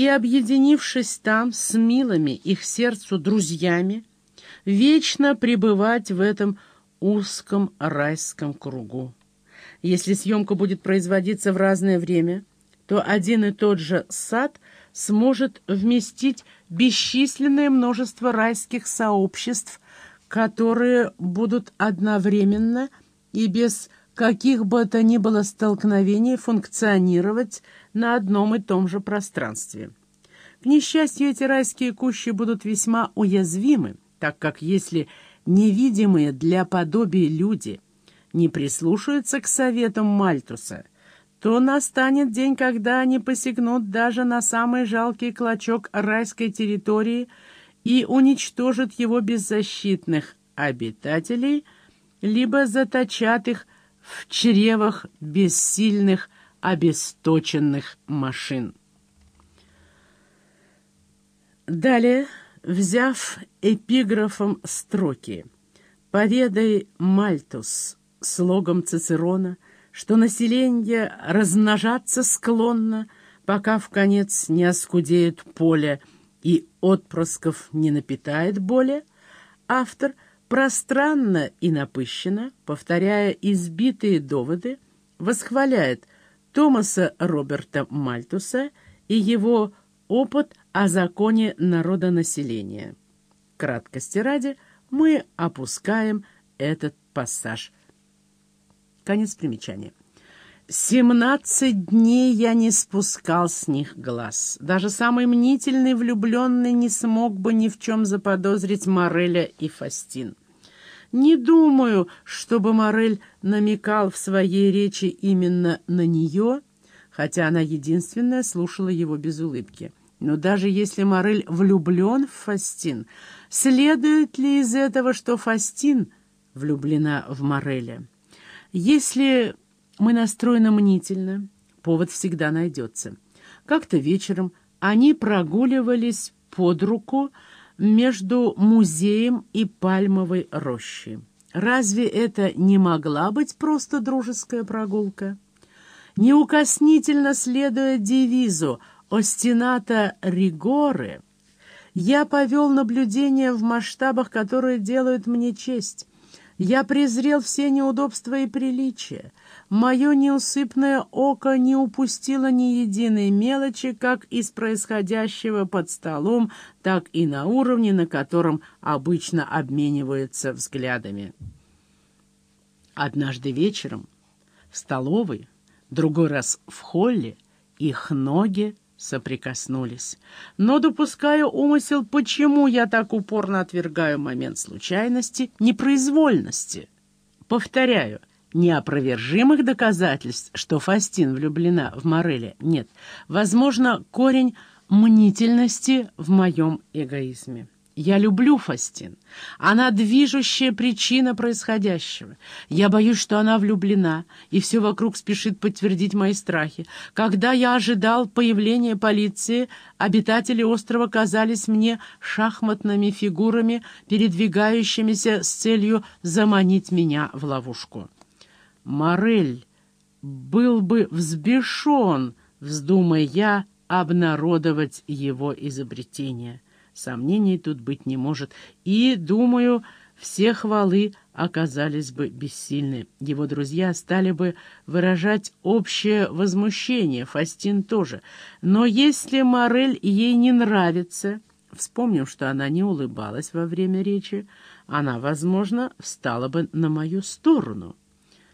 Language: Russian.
и, объединившись там с милыми их сердцу друзьями, вечно пребывать в этом узком райском кругу. Если съемка будет производиться в разное время, то один и тот же сад сможет вместить бесчисленное множество райских сообществ, которые будут одновременно и без каких бы то ни было столкновений функционировать на одном и том же пространстве. К несчастью, эти райские кущи будут весьма уязвимы, так как если невидимые для подобия люди не прислушаются к советам Мальтуса, то настанет день, когда они посягнут даже на самый жалкий клочок райской территории и уничтожат его беззащитных обитателей, либо заточат их в чревах бессильных, обесточенных машин. Далее Взяв эпиграфом строки «Поведай, Мальтус, слогом Цицерона, что население размножаться склонно, пока в конец не оскудеет поле и отпрысков не напитает более», автор пространно и напыщенно, повторяя избитые доводы, восхваляет Томаса Роберта Мальтуса и его опыт о законе народонаселения. Краткости ради мы опускаем этот пассаж. Конец примечания. Семнадцать дней я не спускал с них глаз. Даже самый мнительный влюбленный не смог бы ни в чем заподозрить Мореля и Фастин. Не думаю, чтобы Морель намекал в своей речи именно на нее, хотя она единственная слушала его без улыбки. Но даже если Морель влюблен в Фастин, следует ли из этого, что Фастин влюблена в Мореля? Если мы настроены мнительно, повод всегда найдется. Как-то вечером они прогуливались под руку между музеем и пальмовой рощей. Разве это не могла быть просто дружеская прогулка? Неукоснительно следуя девизу Остината Ригоры я повел наблюдение в масштабах, которые делают мне честь. Я презрел все неудобства и приличия. Мое неусыпное око не упустило ни единой мелочи, как из происходящего под столом, так и на уровне, на котором обычно обмениваются взглядами. Однажды вечером в столовой, другой раз в холле, их ноги соприкоснулись. Но, допуская умысел, почему я так упорно отвергаю момент случайности, непроизвольности? Повторяю, неопровержимых доказательств, что Фастин влюблена в Мореля, нет. Возможно, корень мнительности в моем эгоизме. Я люблю Фастин. Она движущая причина происходящего. Я боюсь, что она влюблена, и все вокруг спешит подтвердить мои страхи. Когда я ожидал появления полиции, обитатели острова казались мне шахматными фигурами, передвигающимися с целью заманить меня в ловушку. Морель был бы взбешен, вздумая я обнародовать его изобретение. Сомнений тут быть не может. И, думаю, все хвалы оказались бы бессильны. Его друзья стали бы выражать общее возмущение, Фастин тоже. Но если Морель ей не нравится, вспомним, что она не улыбалась во время речи, она, возможно, встала бы на мою сторону.